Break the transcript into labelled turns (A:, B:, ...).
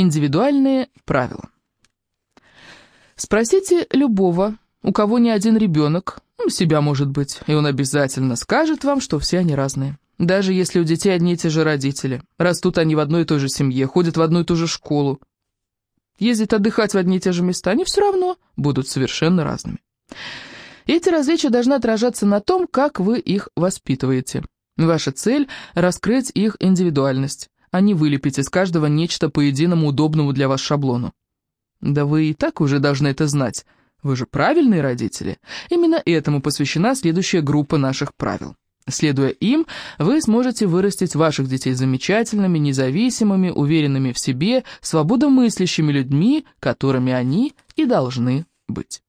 A: Индивидуальные правила. Спросите любого, у кого ни один ребенок, ну, себя может быть, и он обязательно скажет вам, что все они разные. Даже если у детей одни и те же родители, растут они в одной и той же семье, ходят в одну и ту же школу, ездят отдыхать в одни и те же места, они все равно будут совершенно разными. Эти различия должны отражаться на том, как вы их воспитываете. Ваша цель – раскрыть их индивидуальность, а не вылепить из каждого нечто по единому удобному для вас шаблону. Да вы и так уже должны это знать. Вы же правильные родители. Именно этому посвящена следующая группа наших правил. Следуя им, вы сможете вырастить ваших детей замечательными, независимыми, уверенными в себе, свободомыслящими людьми, которыми они и должны быть.